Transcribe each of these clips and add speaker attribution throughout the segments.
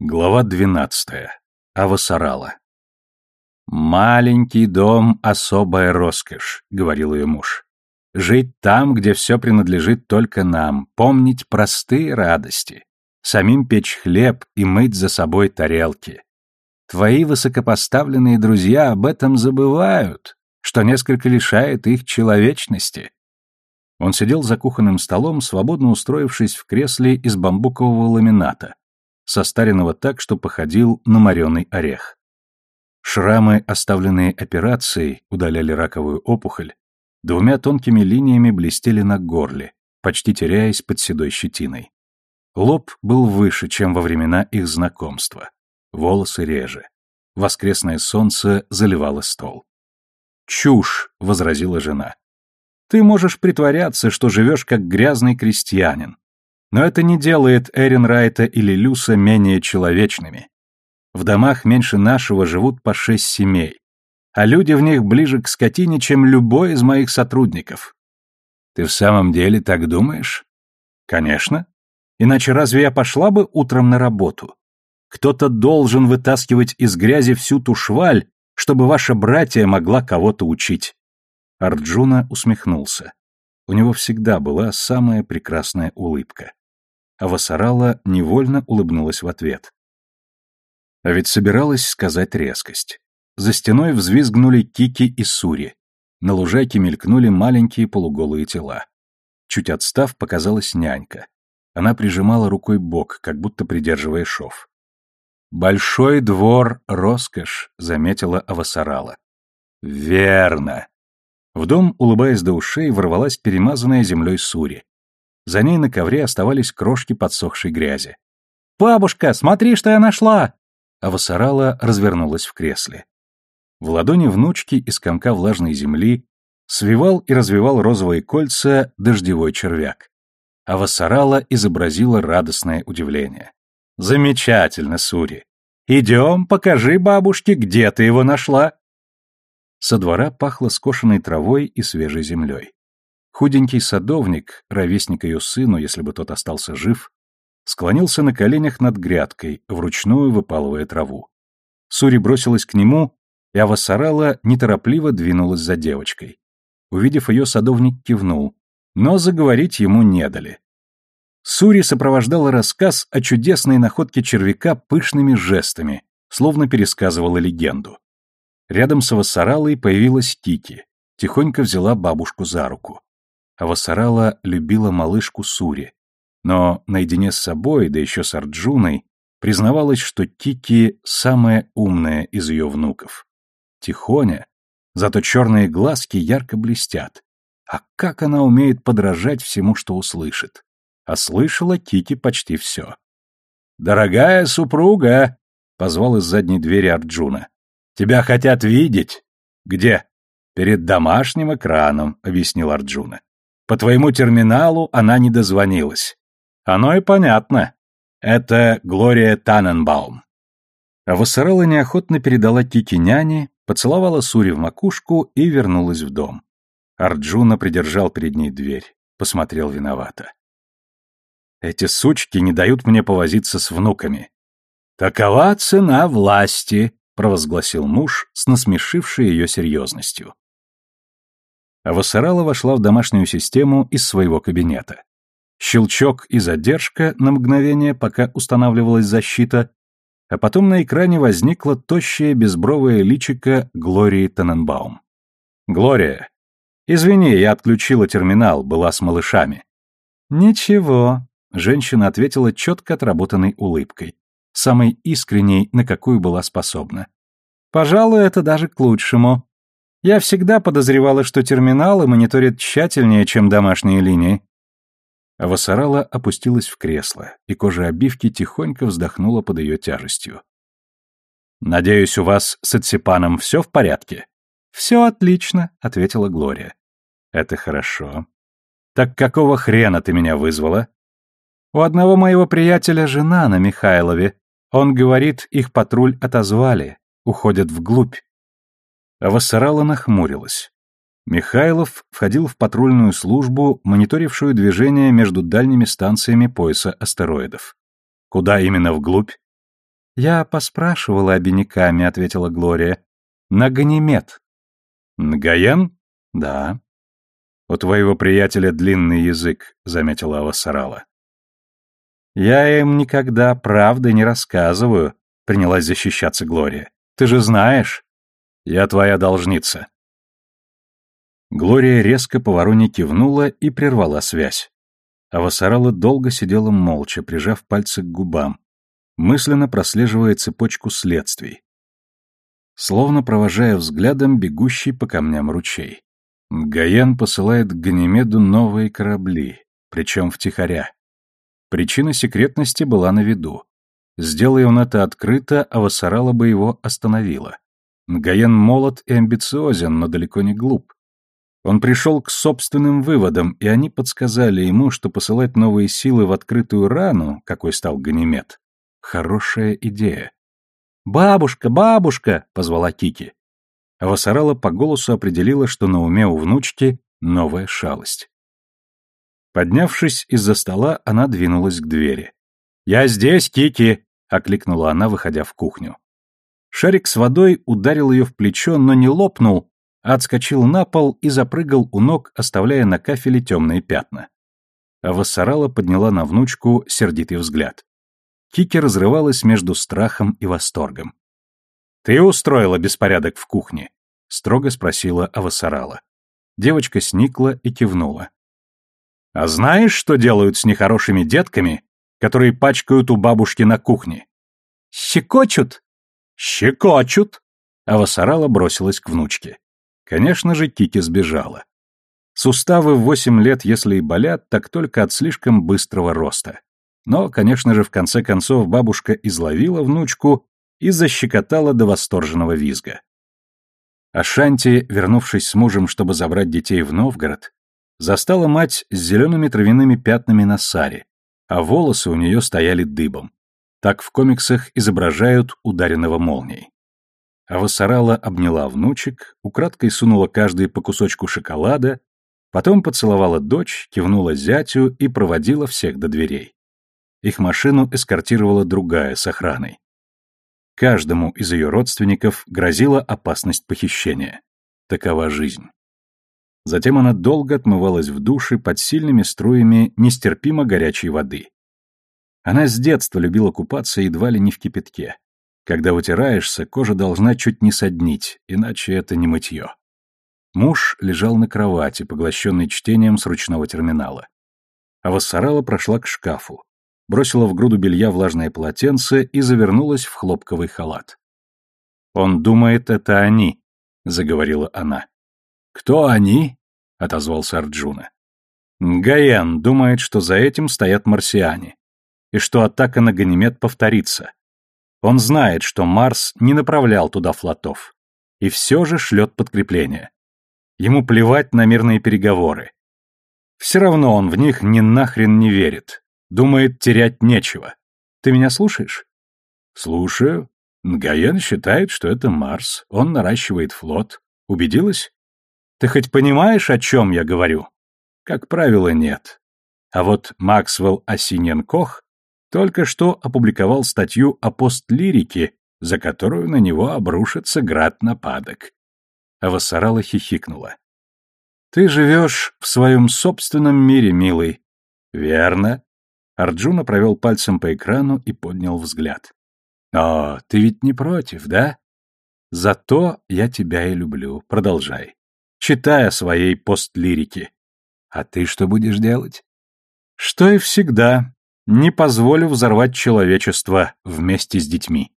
Speaker 1: Глава двенадцатая. Авасарала. «Маленький дом — особая роскошь», — говорил ее муж. «Жить там, где все принадлежит только нам, помнить простые радости, самим печь хлеб и мыть за собой тарелки. Твои высокопоставленные друзья об этом забывают, что несколько лишает их человечности». Он сидел за кухонным столом, свободно устроившись в кресле из бамбукового ламината, состаренного так, что походил на мореный орех. Шрамы, оставленные операцией, удаляли раковую опухоль, двумя тонкими линиями блестели на горле, почти теряясь под седой щетиной. Лоб был выше, чем во времена их знакомства, волосы реже. Воскресное солнце заливало стол. «Чушь!» — возразила жена. «Ты можешь притворяться, что живешь как грязный крестьянин, но это не делает Эрин Райта или Люса менее человечными. В домах меньше нашего живут по шесть семей, а люди в них ближе к скотине, чем любой из моих сотрудников. Ты в самом деле так думаешь? Конечно. Иначе разве я пошла бы утром на работу? Кто-то должен вытаскивать из грязи всю ту шваль, чтобы ваша братья могла кого-то учить. Арджуна усмехнулся. У него всегда была самая прекрасная улыбка а Васарала невольно улыбнулась в ответ. А ведь собиралась сказать резкость. За стеной взвизгнули Кики и Сури. На лужайке мелькнули маленькие полуголые тела. Чуть отстав, показалась нянька. Она прижимала рукой бок, как будто придерживая шов. «Большой двор — роскошь», — заметила Авасарала. «Верно». В дом, улыбаясь до ушей, ворвалась перемазанная землей Сури. За ней на ковре оставались крошки подсохшей грязи. «Бабушка, смотри, что я нашла!» А Вассарала развернулась в кресле. В ладони внучки из комка влажной земли свивал и развивал розовые кольца дождевой червяк. А Вассарала изобразила радостное удивление. «Замечательно, Сури! Идем, покажи бабушке, где ты его нашла!» Со двора пахло скошенной травой и свежей землей. Худенький садовник, ровесник ее сыну, если бы тот остался жив, склонился на коленях над грядкой, вручную выпалывая траву. Сури бросилась к нему, и Авасарала неторопливо двинулась за девочкой. Увидев ее, садовник кивнул, но заговорить ему не дали. Сури сопровождала рассказ о чудесной находке червяка пышными жестами, словно пересказывала легенду. Рядом с Авасаралой появилась Тики, тихонько взяла бабушку за руку. Авасарала любила малышку Сури, но наедине с собой, да еще с Арджуной, признавалась, что Кики самая умная из ее внуков. Тихоня, зато черные глазки ярко блестят. А как она умеет подражать всему, что услышит? А слышала Кики почти все. «Дорогая супруга!» — позвал из задней двери Арджуна. «Тебя хотят видеть!» «Где?» «Перед домашним экраном», — объяснил Арджуна. По твоему терминалу она не дозвонилась. Оно и понятно. Это Глория Таненбаум. А Вассарелла неохотно передала Кики няне, поцеловала Сури в макушку и вернулась в дом. Арджуна придержал перед ней дверь, посмотрел виновато. Эти сучки не дают мне повозиться с внуками. Такова цена власти, провозгласил муж с насмешившей ее серьезностью. Вассарала вошла в домашнюю систему из своего кабинета. Щелчок и задержка на мгновение, пока устанавливалась защита, а потом на экране возникло тощее безбровое личико Глории Тененбаум. «Глория, извини, я отключила терминал, была с малышами». «Ничего», — женщина ответила четко отработанной улыбкой, самой искренней, на какую была способна. «Пожалуй, это даже к лучшему. Я всегда подозревала, что терминалы мониторят тщательнее, чем домашние линии. Авасарала опустилась в кресло, и кожа обивки тихонько вздохнула под ее тяжестью. «Надеюсь, у вас с Аципаном все в порядке?» «Все отлично», — ответила Глория. «Это хорошо. Так какого хрена ты меня вызвала?» «У одного моего приятеля жена на Михайлове. Он говорит, их патруль отозвали, уходят вглубь. А Вассарала нахмурилась. Михайлов входил в патрульную службу, мониторившую движение между дальними станциями пояса астероидов. Куда именно вглубь? «Я поспрашивала обиняками», — ответила Глория. «На Ганимед». «Нгаян?» «Да». «У твоего приятеля длинный язык», — заметила Авасарала. «Я им никогда правды не рассказываю», — принялась защищаться Глория. «Ты же знаешь. Я твоя должница». Глория резко по вороне кивнула и прервала связь. Авасарала долго сидела молча, прижав пальцы к губам, мысленно прослеживая цепочку следствий, словно провожая взглядом бегущий по камням ручей. Гаян посылает к Ганимеду новые корабли, причем втихаря. Причина секретности была на виду. Сделая он это открыто, Авасарала бы его остановила. Гаян молод и амбициозен, но далеко не глуп. Он пришел к собственным выводам, и они подсказали ему, что посылать новые силы в открытую рану, какой стал Ганимед, хорошая идея. «Бабушка, бабушка!» — позвала Кики. А Васарала по голосу определила, что на уме у внучки новая шалость. Поднявшись из-за стола, она двинулась к двери. «Я здесь, Кики!» — окликнула она, выходя в кухню. Шарик с водой ударил ее в плечо, но не лопнул, а отскочил на пол и запрыгал у ног, оставляя на кафеле темные пятна. А Вассарала подняла на внучку сердитый взгляд. Кики разрывалась между страхом и восторгом. «Ты устроила беспорядок в кухне?» — строго спросила Авасарала. Девочка сникла и кивнула. «А знаешь, что делают с нехорошими детками, которые пачкают у бабушки на кухне?» «Щекочут!» «Щекочут!» Авасарала бросилась к внучке. Конечно же, Кики сбежала. Суставы в восемь лет, если и болят, так только от слишком быстрого роста. Но, конечно же, в конце концов бабушка изловила внучку и защекотала до восторженного визга. Ашанти, вернувшись с мужем, чтобы забрать детей в Новгород, застала мать с зелеными травяными пятнами на саре, а волосы у нее стояли дыбом. Так в комиксах изображают ударенного молнией. А Вассарала обняла внучек, украдкой сунула каждый по кусочку шоколада, потом поцеловала дочь, кивнула зятю и проводила всех до дверей. Их машину эскортировала другая с охраной. Каждому из ее родственников грозила опасность похищения. Такова жизнь. Затем она долго отмывалась в душе под сильными струями нестерпимо горячей воды. Она с детства любила купаться едва ли не в кипятке. Когда вытираешься, кожа должна чуть не соднить, иначе это не мытье. Муж лежал на кровати, поглощенный чтением с ручного терминала. А Вассарала прошла к шкафу, бросила в груду белья влажное полотенце и завернулась в хлопковый халат. «Он думает, это они», — заговорила она. «Кто они?» — отозвался Арджуна. «Гаен думает, что за этим стоят марсиане, и что атака на Ганимед повторится. Он знает, что Марс не направлял туда флотов, и все же шлет подкрепление. Ему плевать на мирные переговоры. Все равно он в них ни нахрен не верит, Думает, терять нечего. Ты меня слушаешь? Слушаю. Гаен считает, что это Марс. Он наращивает флот. Убедилась? Ты хоть понимаешь, о чем я говорю? Как правило, нет. А вот Максвелл Осиненкох только что опубликовал статью о постлирике, за которую на него обрушится град нападок. А Вассарала хихикнула. «Ты живешь в своем собственном мире, милый». «Верно. Арджуна провел пальцем по экрану и поднял взгляд. «О, ты ведь не против, да? Зато я тебя и люблю. Продолжай. Читай о своей постлирике. А ты что будешь делать?» «Что и всегда. Не позволю взорвать человечество вместе с детьми».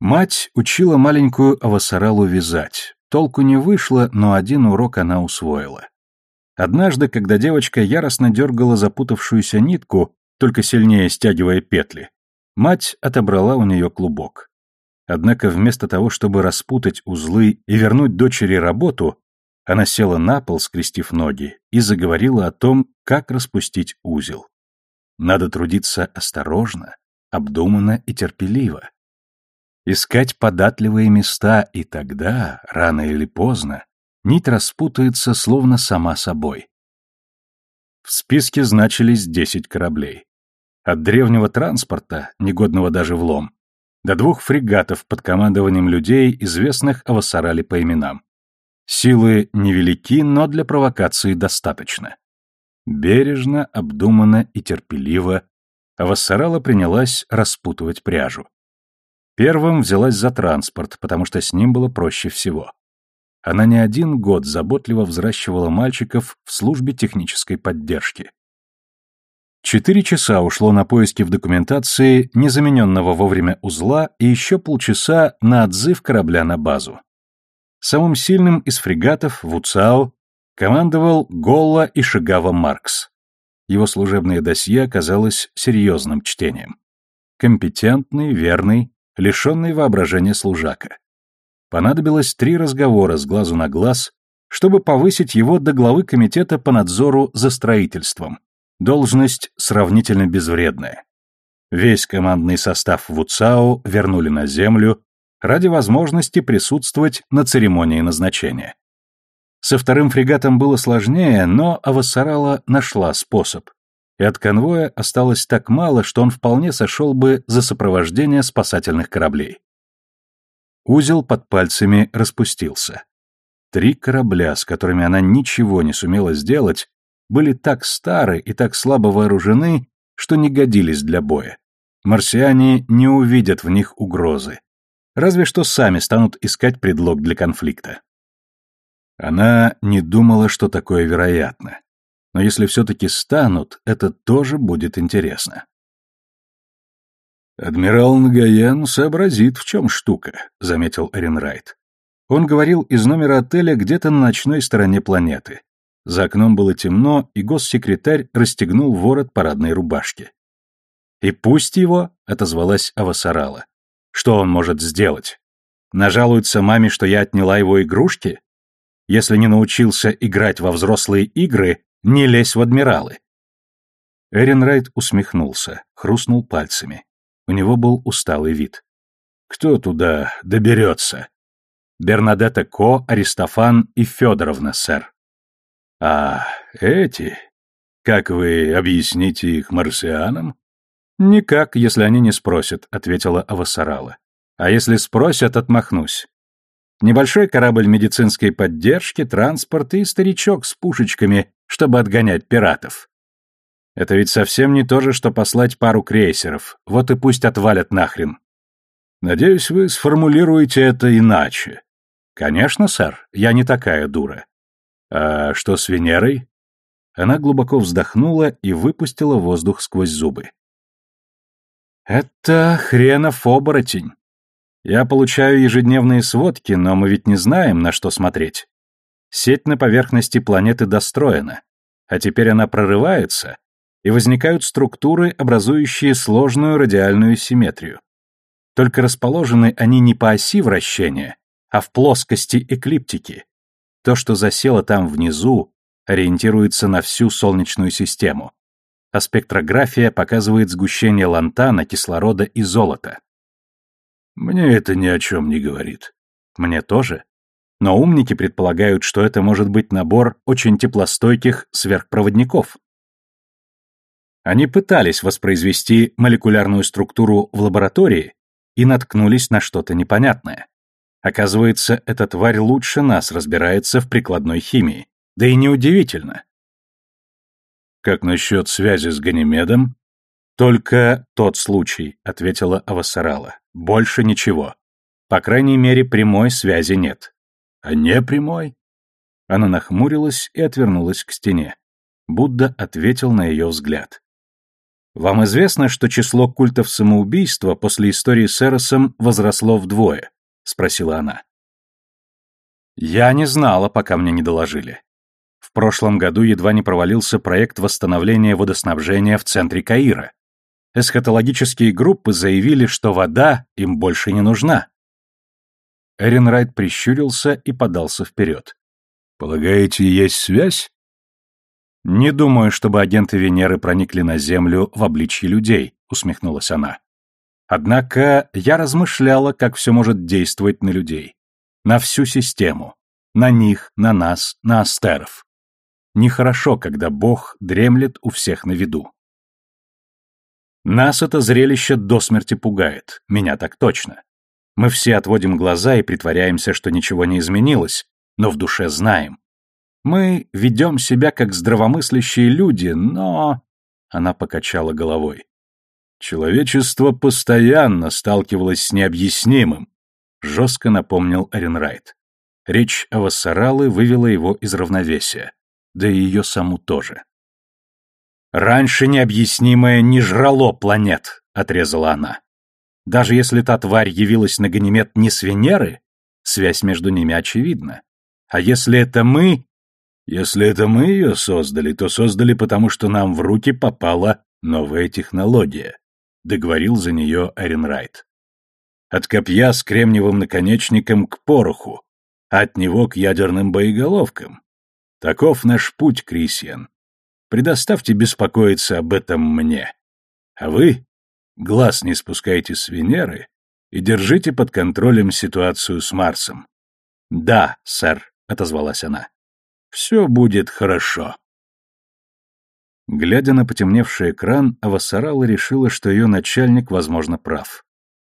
Speaker 1: Мать учила маленькую Авасаралу вязать. Толку не вышло, но один урок она усвоила. Однажды, когда девочка яростно дергала запутавшуюся нитку, только сильнее стягивая петли, мать отобрала у нее клубок. Однако вместо того, чтобы распутать узлы и вернуть дочери работу, она села на пол, скрестив ноги, и заговорила о том, как распустить узел. Надо трудиться осторожно, обдуманно и терпеливо. Искать податливые места, и тогда, рано или поздно, нить распутается словно сама собой. В списке значились десять кораблей. От древнего транспорта, негодного даже в лом, до двух фрегатов под командованием людей, известных Авасарали по именам. Силы невелики, но для провокации достаточно. Бережно, обдуманно и терпеливо Авасарала принялась распутывать пряжу. Первым взялась за транспорт, потому что с ним было проще всего. Она не один год заботливо взращивала мальчиков в службе технической поддержки. Четыре часа ушло на поиски в документации незамененного вовремя узла и еще полчаса на отзыв корабля на базу. Самым сильным из фрегатов, Вуцао, командовал Голла и Шигава Маркс. Его служебное досье оказалось серьезным чтением. Компетентный, верный, лишенный воображения служака. Понадобилось три разговора с глазу на глаз, чтобы повысить его до главы комитета по надзору за строительством, Должность сравнительно безвредная. Весь командный состав ВУЦАО вернули на землю ради возможности присутствовать на церемонии назначения. Со вторым фрегатом было сложнее, но Авасарала нашла способ, и от конвоя осталось так мало, что он вполне сошел бы за сопровождение спасательных кораблей. Узел под пальцами распустился. Три корабля, с которыми она ничего не сумела сделать, были так стары и так слабо вооружены, что не годились для боя. Марсиане не увидят в них угрозы. Разве что сами станут искать предлог для конфликта. Она не думала, что такое вероятно. Но если все-таки станут, это тоже будет интересно. «Адмирал Нагаян сообразит, в чем штука», — заметил Эренрайт. Он говорил из номера отеля где-то на ночной стороне планеты. За окном было темно, и госсекретарь расстегнул ворот парадной рубашки. «И пусть его», — отозвалась Авасарала. «Что он может сделать? Нажалуется маме, что я отняла его игрушки? Если не научился играть во взрослые игры, не лезь в адмиралы». Эрин Райт усмехнулся, хрустнул пальцами. У него был усталый вид. «Кто туда доберется?» «Бернадетта Ко, Аристофан и Федоровна, сэр». А эти? Как вы объясните их марсианам? Никак, если они не спросят, ответила Авасарала. А если спросят, отмахнусь. Небольшой корабль медицинской поддержки, транспорт и старичок с пушечками, чтобы отгонять пиратов. Это ведь совсем не то же, что послать пару крейсеров. Вот и пусть отвалят нахрен. Надеюсь, вы сформулируете это иначе. Конечно, сэр, я не такая дура. «А что с Венерой?» Она глубоко вздохнула и выпустила воздух сквозь зубы. «Это хренов оборотень. Я получаю ежедневные сводки, но мы ведь не знаем, на что смотреть. Сеть на поверхности планеты достроена, а теперь она прорывается, и возникают структуры, образующие сложную радиальную симметрию. Только расположены они не по оси вращения, а в плоскости эклиптики, то, что засело там внизу, ориентируется на всю Солнечную систему, а спектрография показывает сгущение лантана, кислорода и золота. Мне это ни о чем не говорит. Мне тоже. Но умники предполагают, что это может быть набор очень теплостойких сверхпроводников. Они пытались воспроизвести молекулярную структуру в лаборатории и наткнулись на что-то непонятное. Оказывается, эта тварь лучше нас разбирается в прикладной химии. Да и неудивительно. Как насчет связи с Ганимедом? Только тот случай, ответила Авасарала. Больше ничего. По крайней мере, прямой связи нет. А не прямой? Она нахмурилась и отвернулась к стене. Будда ответил на ее взгляд. Вам известно, что число культов самоубийства после истории с Эросом возросло вдвое? — спросила она. «Я не знала, пока мне не доложили. В прошлом году едва не провалился проект восстановления водоснабжения в центре Каира. Эсхатологические группы заявили, что вода им больше не нужна». Эрин Райт прищурился и подался вперед. «Полагаете, есть связь?» «Не думаю, чтобы агенты Венеры проникли на Землю в обличье людей», — усмехнулась она. Однако я размышляла, как все может действовать на людей. На всю систему. На них, на нас, на астеров. Нехорошо, когда Бог дремлет у всех на виду. Нас это зрелище до смерти пугает, меня так точно. Мы все отводим глаза и притворяемся, что ничего не изменилось, но в душе знаем. Мы ведем себя как здравомыслящие люди, но... Она покачала головой. Человечество постоянно сталкивалось с необъяснимым, жестко напомнил Эренрайт. Речь о Вассаралы вывела его из равновесия, да и ее саму тоже. «Раньше необъяснимое не жрало планет», — отрезала она. «Даже если та тварь явилась на Ганимед не с Венеры, связь между ними очевидна. А если это мы...» «Если это мы ее создали, то создали потому, что нам в руки попала новая технология», — договорил за нее Эренрайт. «От копья с кремниевым наконечником к пороху, а от него к ядерным боеголовкам. Таков наш путь, Крисиан. Предоставьте беспокоиться об этом мне. А вы глаз не спускайте с Венеры и держите под контролем ситуацию с Марсом. Да, сэр, отозвалась она. Все будет хорошо. Глядя на потемневший экран, Авасарала решила, что ее начальник, возможно, прав.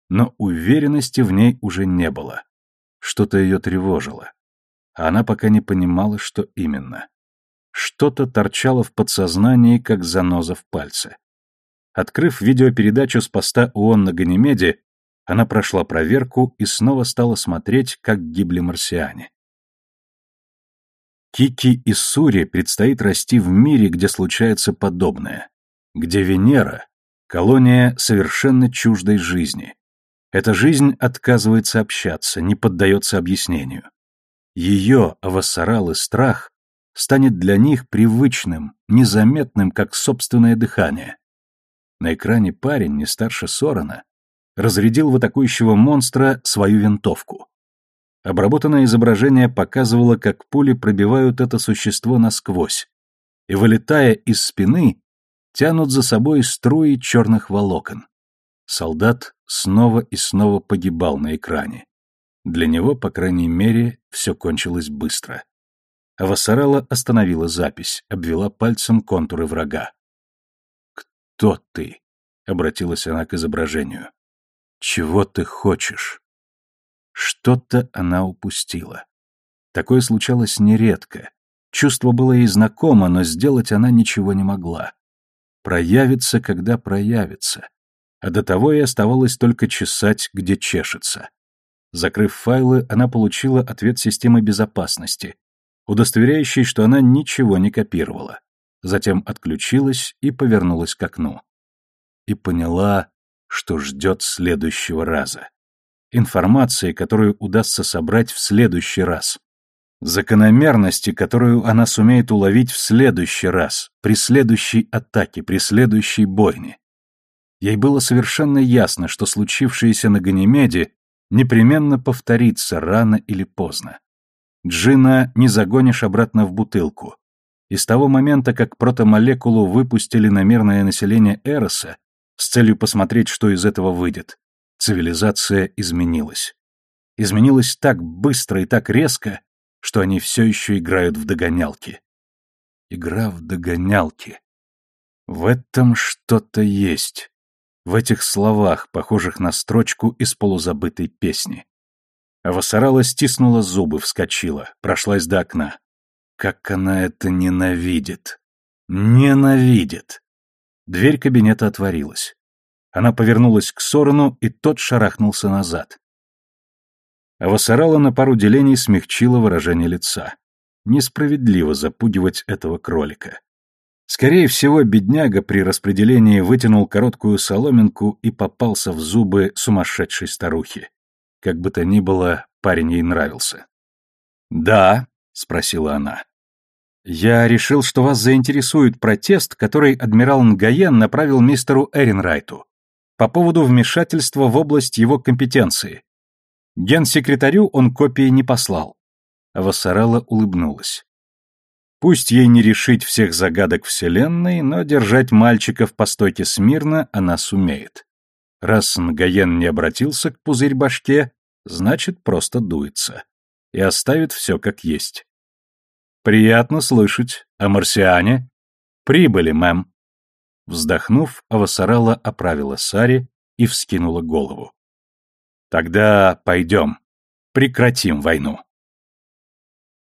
Speaker 1: Но уверенности в ней уже не было. Что-то ее тревожило. А она пока не понимала, что именно. Что-то торчало в подсознании, как заноза в пальце. Открыв видеопередачу с поста ООН на Ганимеде, она прошла проверку и снова стала смотреть, как гибли марсиане. Кики и Сури предстоит расти в мире, где случается подобное, где Венера — колония совершенно чуждой жизни. Эта жизнь отказывается общаться, не поддается объяснению. Ее, Авасарал и страх станет для них привычным, незаметным, как собственное дыхание. На экране парень, не старше Сорона, разрядил в атакующего монстра свою винтовку. Обработанное изображение показывало, как пули пробивают это существо насквозь, и, вылетая из спины, тянут за собой струи черных волокон. Солдат снова и снова погибал на экране. Для него, по крайней мере, все кончилось быстро. А Вассарелла остановила запись, обвела пальцем контуры врага. «Кто ты?» — обратилась она к изображению. «Чего ты хочешь?» Что-то она упустила. Такое случалось нередко. Чувство было ей знакомо, но сделать она ничего не могла. Проявится, когда проявится. А до того ей оставалось только чесать, где чешется. Закрыв файлы, она получила ответ системы безопасности, удостоверяющий, что она ничего не копировала. Затем отключилась и повернулась к окну. И поняла, что ждет следующего раза. Информации, которую удастся собрать в следующий раз. Закономерности, которую она сумеет уловить в следующий раз, при следующей атаке, при следующей бойне. Ей было совершенно ясно, что случившееся на Ганимеде непременно повторится рано или поздно. Джина не загонишь обратно в бутылку. И с того момента, как протомолекулу выпустили на мирное население Эроса с целью посмотреть, что из этого выйдет, цивилизация изменилась. Изменилась так быстро и так резко, что они все еще играют в догонялки. Игра в догонялки. В этом что-то есть. В этих словах, похожих на строчку из полузабытой песни. Авасарала стиснула зубы, вскочила, прошлась до окна. Как она это ненавидит! Ненавидит! Дверь кабинета отворилась. Она повернулась к Сорону, и тот шарахнулся назад. Авасарала на пару делений смягчила выражение лица. Несправедливо запугивать этого кролика. Скорее всего, бедняга при распределении вытянул короткую соломинку и попался в зубы сумасшедшей старухи. Как бы то ни было, парень ей нравился. «Да», — спросила она. «Я решил, что вас заинтересует протест, который адмирал Нгаен направил мистеру Эренрайту по поводу вмешательства в область его компетенции. Генсекретарю он копии не послал». Вассарелла улыбнулась. Пусть ей не решить всех загадок Вселенной, но держать мальчиков по стойке смирно она сумеет. Раз Нгаен не обратился к пузырь-башке, значит, просто дуется. И оставит все как есть. Приятно слышать. А марсиане? Прибыли, мэм. Вздохнув, Авасарала оправила сари и вскинула голову. «Тогда пойдем. Прекратим войну».